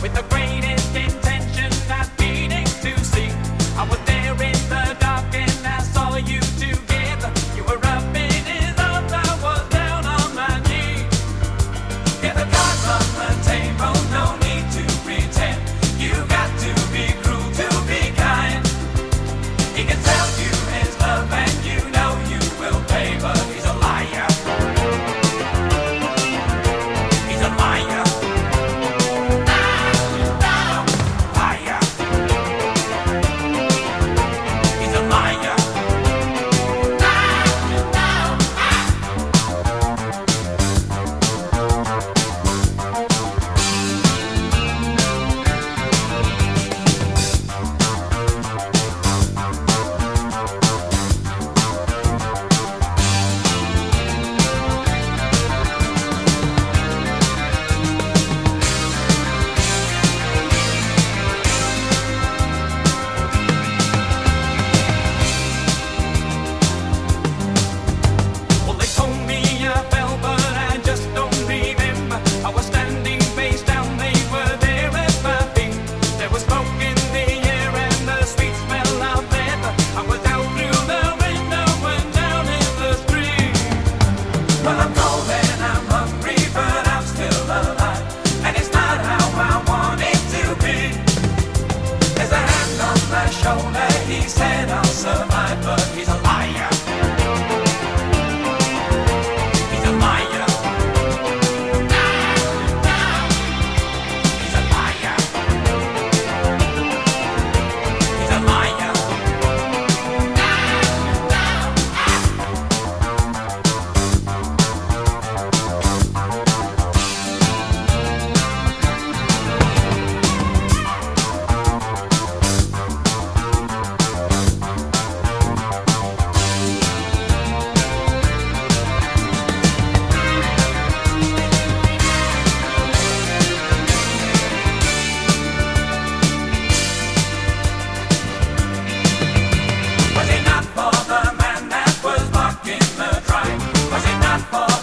with a Oh.